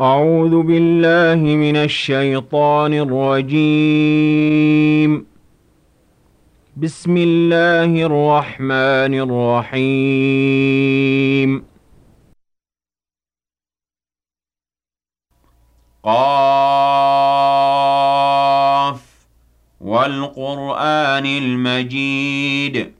أعوذ بالله من الشيطان الرجيم. بسم الله الرحمن الرحيم. قاف والقرآن المجيد.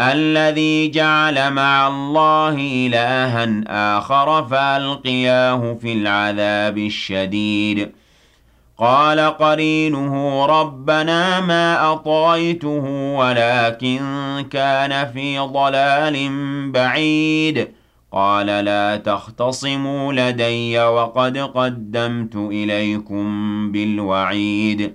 الَّذِي جَعَلَ مَعَ اللَّهِ إِلَٰهًا آخَرَ فَأَلْقِيَاهُ فِي الْعَذَابِ الشَّدِيدِ. قَالَ قَرِينُهُ رَبَّنَا مَا أَطْغَيْتُهُ وَلَٰكِن كَانَ فِي ضَلَالٍ بَعِيدٍ. قَالَ لَا تَخْتَصِمُوا لَدَيَّ وَقَدْ قَدَّمْتُ إِلَيْكُم بِالْوَعِيدِ.